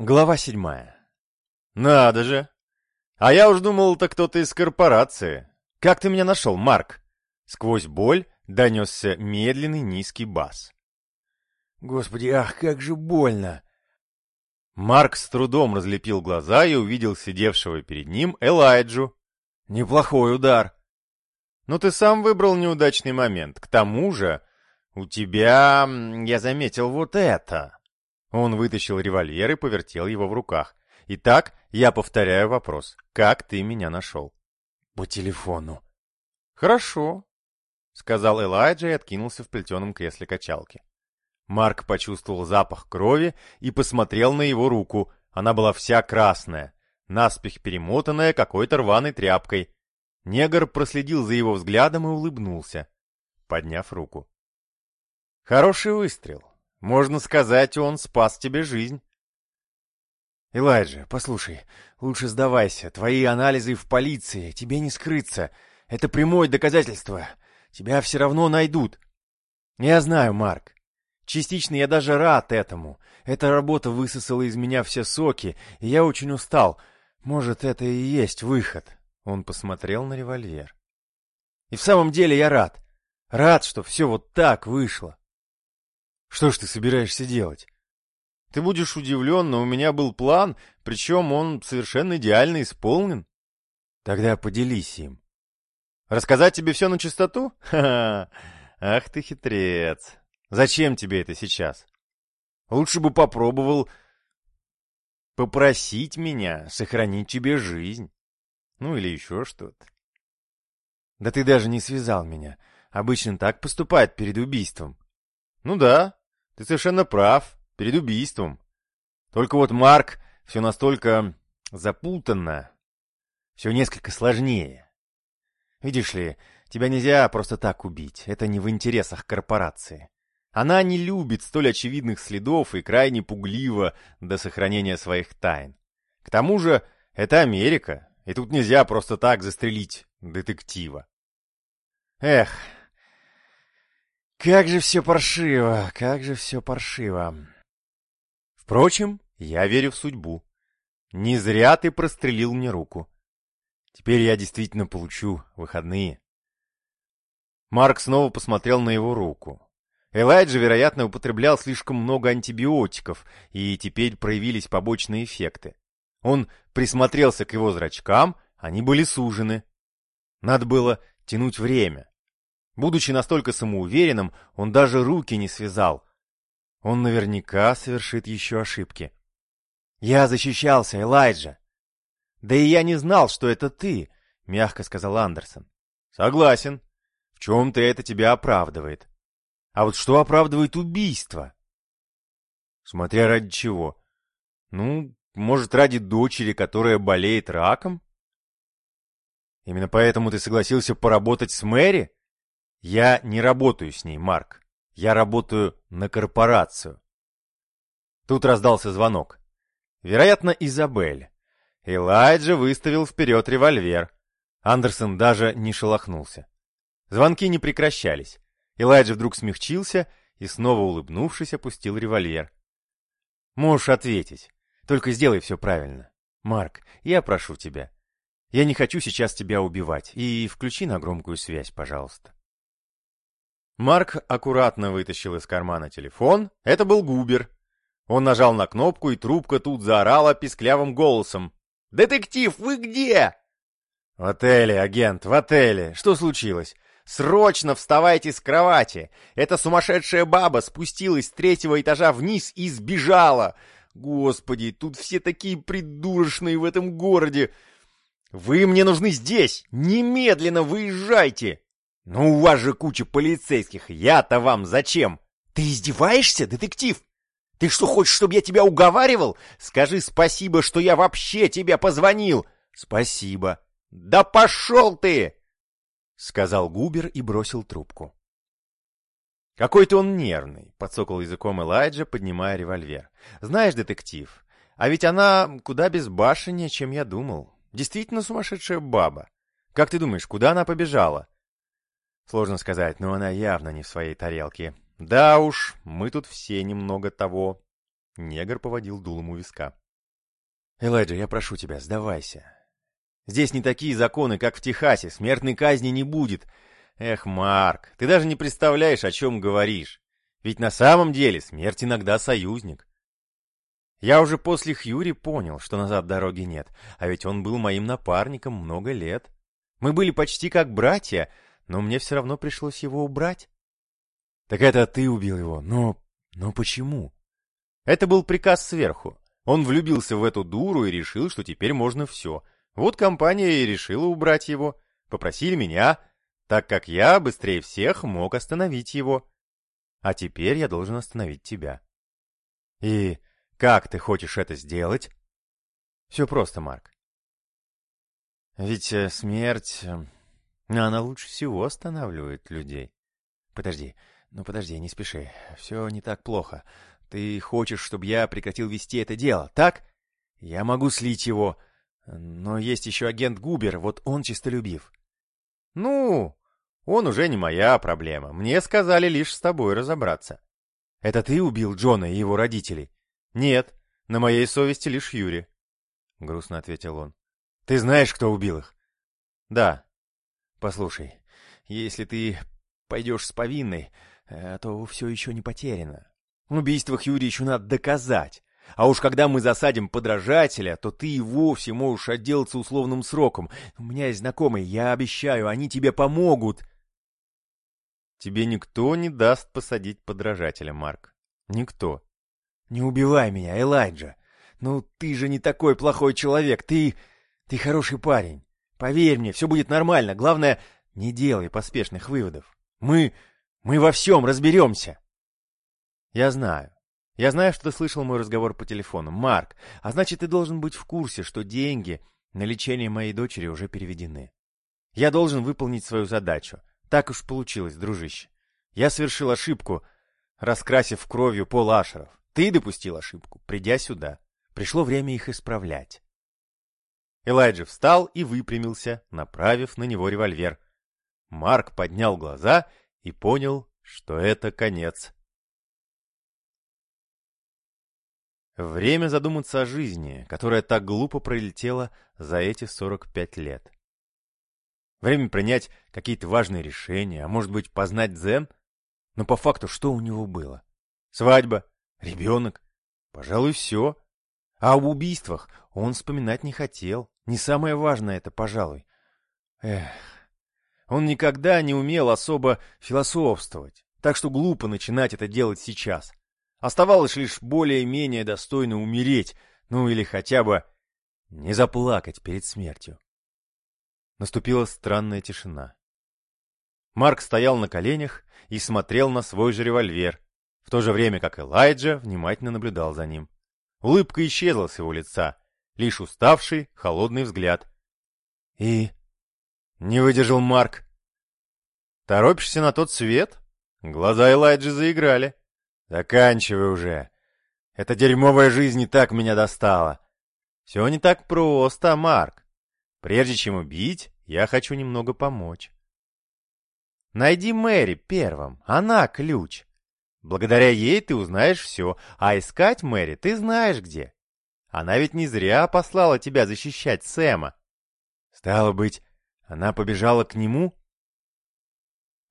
Глава седьмая. Надо же. А я уж думал, это кто-то из корпорации. Как ты меня нашел, Марк? Сквозь боль донесся медленный низкий бас. Господи, ах, как же больно. Марк с трудом разлепил глаза и увидел сидевшего перед ним Элайджу. Неплохой удар. Но ты сам выбрал неудачный момент. К тому же, у тебя, я заметил, вот это. Он вытащил револьвер и повертел его в руках. Итак, я повторяю вопрос. Как ты меня нашел? По телефону. Хорошо, сказал Элайджа и откинулся в плетеном кресле качалки. Марк почувствовал запах крови и посмотрел на его руку. Она была вся красная, наспех перемотанная какой-то рваной тряпкой. Негр проследил за его взглядом и улыбнулся, подняв руку. Хороший выстрел. Можно сказать, он спас тебе жизнь. Элайджа, послушай, лучше сдавайся. Твои анализы в полиции, тебе не скрыться. Это прямое доказательство. Тебя все равно найдут. Я знаю, Марк. Частично я даже рад этому. Эта работа высосала из меня все соки, и я очень устал. Может, это и есть выход. Он посмотрел на револьвер. И в самом деле я рад. Рад, что все вот так вышло. Что ж ты собираешься делать? Ты будешь удивлен, но у меня был план, причем он совершенно идеально исполнен. Тогда поделись им. Рассказать тебе все на чистоту? Ха-ха! Ах ты хитрец! Зачем тебе это сейчас? Лучше бы попробовал попросить меня сохранить тебе жизнь. Ну или еще что-то. Да ты даже не связал меня. Обычно так поступают перед убийством. Ну да, ты совершенно прав, перед убийством. Только вот, Марк, все настолько запутанно, все несколько сложнее. Видишь ли, тебя нельзя просто так убить, это не в интересах корпорации. Она не любит столь очевидных следов и крайне пуглива до сохранения своих тайн. К тому же, это Америка, и тут нельзя просто так застрелить детектива. Эх, как же все паршиво, как же все паршиво. Впрочем, я верю в судьбу. Не зря ты прострелил мне руку. Теперь я действительно получу выходные. Марк снова посмотрел на его руку. Элайджа, вероятно, употреблял слишком много антибиотиков, и теперь проявились побочные эффекты. Он присмотрелся к его зрачкам, они были сужены. Надо было тянуть время. Будучи настолько самоуверенным, он даже руки не связал. Он наверняка совершит еще ошибки. «Я защищался, Элайджа!» «Да и я не знал, что это ты», — мягко сказал Андерсон. «Согласен. В чем-то это тебя оправдывает. А вот что оправдывает убийство?» «Смотря ради чего. Ну, может, ради дочери, которая болеет раком?» «Именно поэтому ты согласился поработать с Мэри?» Я не работаю с ней, Марк. Я работаю на корпорацию. Тут раздался звонок. Вероятно, Изабель. Элайджа выставил вперед револьвер. Андерсон даже не шелохнулся. Звонки не прекращались. Элайджа вдруг смягчился и, снова улыбнувшись, опустил револьвер. «Можешь ответить. Только сделай все правильно. Марк, я прошу тебя. Я не хочу сейчас тебя убивать. И включи на громкую связь, пожалуйста». Марк аккуратно вытащил из кармана телефон. Это был Губер. Он нажал на кнопку, и трубка тут заорала писклявым голосом. «Детектив, вы где?» «В отеле, агент, в отеле. Что случилось?» «Срочно вставайте с кровати! Эта сумасшедшая баба спустилась с третьего этажа вниз и сбежала! Господи, тут все такие придурочные в этом городе! Вы мне нужны здесь! Немедленно выезжайте!» «Ну, у вас же куча полицейских, я-то вам зачем?» «Ты издеваешься, детектив? Ты что, хочешь, чтобы я тебя уговаривал? Скажи спасибо, что я вообще тебе позвонил!» «Спасибо!» «Да пошел ты!» — сказал Губер и бросил трубку. «Какой-то он нервный», — подсокал языком Элайджа, поднимая револьвер. «Знаешь, детектив, а ведь она куда безбашеннее, чем я думал. Действительно сумасшедшая баба. Как ты думаешь, куда она побежала?» Сложно сказать, но она явно не в своей тарелке. Да уж, мы тут все немного того. Негр поводил дулом у виска. Элайджа, я прошу тебя, сдавайся. Здесь не такие законы, как в Техасе, смертной казни не будет. Эх, Марк, ты даже не представляешь, о чем говоришь. Ведь на самом деле смерть иногда союзник. Я уже после Хьюри понял, что назад дороги нет, а ведь он был моим напарником много лет. Мы были почти как братья, но мне все равно пришлось его убрать. Так это ты убил его, но... но почему? Это был приказ сверху. Он влюбился в эту дуру и решил, что теперь можно все. Вот компания и решила убрать его. Попросили меня, так как я быстрее всех мог остановить его. А теперь я должен остановить тебя. И как ты хочешь это сделать? Все просто, Марк. Ведь э, смерть... Э, она лучше всего останавливает людей. Подожди, ну подожди, не спеши. Все не так плохо. Ты хочешь, чтобы я прекратил вести это дело, так? Я могу слить его. Но есть еще агент Губер, вот он чистолюбив. Ну, он уже не моя проблема. Мне сказали лишь с тобой разобраться. Это ты убил Джона и его родителей? Нет, на моей совести лишь Юри. Грустно ответил он. Ты знаешь, кто убил их? Да. Послушай, если ты пойдешь с повинной, э, то все еще не потеряно. Убийство Хьюри еще надо доказать. А уж когда мы засадим подражателя, то ты и вовсе можешь отделаться условным сроком. У меня есть знакомые, я обещаю, они тебе помогут. Тебе никто не даст посадить подражателя, Марк. Никто. Не убивай меня, Элайджа. Ну, ты же не такой плохой человек. Ты... ты хороший парень. Поверь мне, все будет нормально. Главное, не делай поспешных выводов. Мы... мы во всем разберемся. Я знаю. Я знаю, что ты слышал мой разговор по телефону. Марк, а значит, ты должен быть в курсе, что деньги на лечение моей дочери уже переведены. Я должен выполнить свою задачу. Так уж получилось, дружище. Я совершил ошибку, раскрасив кровью пол Ашеров. Ты допустил ошибку, придя сюда. Пришло время их исправлять. Элайджа встал и выпрямился, направив на него револьвер. Марк поднял глаза и понял, что это конец. Время задуматься о жизни, которая так глупо пролетела за эти 45 лет. Время принять какие-то важные решения, а может быть познать дзен? Но по факту что у него было? Свадьба, ребенок, пожалуй, все. А об убийствах он вспоминать не хотел. Не самое важное это, пожалуй. Эх, он никогда не умел особо философствовать, так что глупо начинать это делать сейчас. Оставалось лишь более-менее достойно умереть, ну или хотя бы не заплакать перед смертью. Наступила странная тишина. Марк стоял на коленях и смотрел на свой же револьвер, в то же время как Элайджа внимательно наблюдал за ним. Улыбка исчезла с его лица, лишь уставший, холодный взгляд. «И...» — не выдержал Марк. «Торопишься на тот свет?» Глаза Элайджи заиграли. Заканчивай уже. Эта дерьмовая жизнь не так меня достала. Все не так просто, Марк. Прежде чем убить, я хочу немного помочь. Найди Мэри первым, она ключ. Благодаря ей ты узнаешь все, а искать Мэри ты знаешь где. Она ведь не зря послала тебя защищать Сэма. Стало быть, она побежала к нему?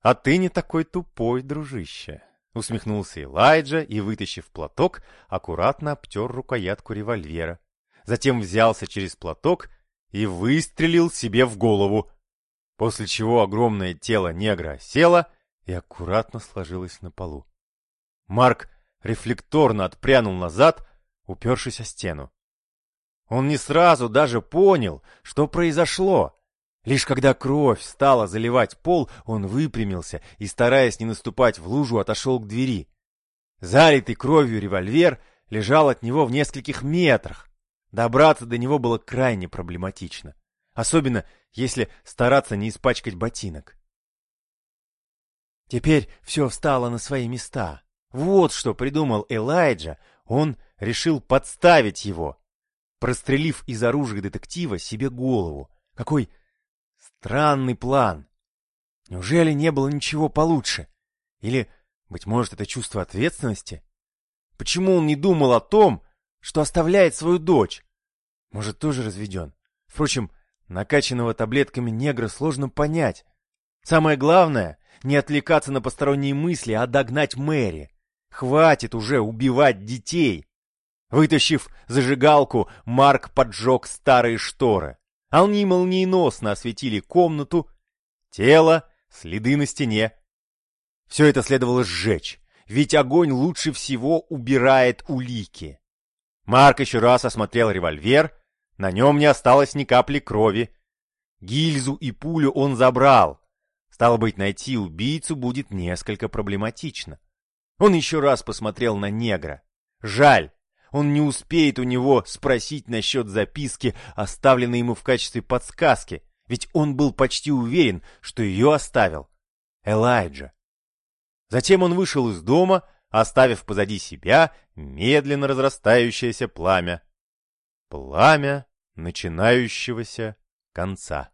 А ты не такой тупой, дружище. Усмехнулся Элайджа и, вытащив платок, аккуратно обтер рукоятку револьвера. Затем взялся через платок и выстрелил себе в голову, после чего огромное тело негра село и аккуратно сложилось на полу. Марк рефлекторно отпрянул назад, упершись о стену. Он не сразу даже понял, что произошло. Лишь когда кровь стала заливать пол, он выпрямился и, стараясь не наступать в лужу, отошел к двери. Залитый кровью револьвер лежал от него в нескольких метрах. Добраться до него было крайне проблематично. Особенно, если стараться не испачкать ботинок. Теперь все встало на свои места. Вот что придумал Элайджа. Он решил подставить его, прострелив из оружия детектива себе голову. Какой Странный план. Неужели не было ничего получше? Или, быть может, это чувство ответственности? Почему он не думал о том, что оставляет свою дочь? Может, тоже разведен? Впрочем, накачанного таблетками негра сложно понять. Самое главное — не отвлекаться на посторонние мысли, а догнать Мэри. Хватит уже убивать детей. Вытащив зажигалку, Марк поджег старые шторы. Они молниеносно осветили комнату, тело, следы на стене. Все это следовало сжечь, ведь огонь лучше всего убирает улики. Марк еще раз осмотрел револьвер, на нем не осталось ни капли крови. Гильзу и пулю он забрал. Стало быть, найти убийцу будет несколько проблематично. Он еще раз посмотрел на негра. Жаль, он не успеет у него спросить насчет записки, оставленной ему в качестве подсказки, ведь он был почти уверен, что ее оставил Элайджа. Затем он вышел из дома, оставив позади себя медленно разрастающееся пламя. Пламя начинающегося конца.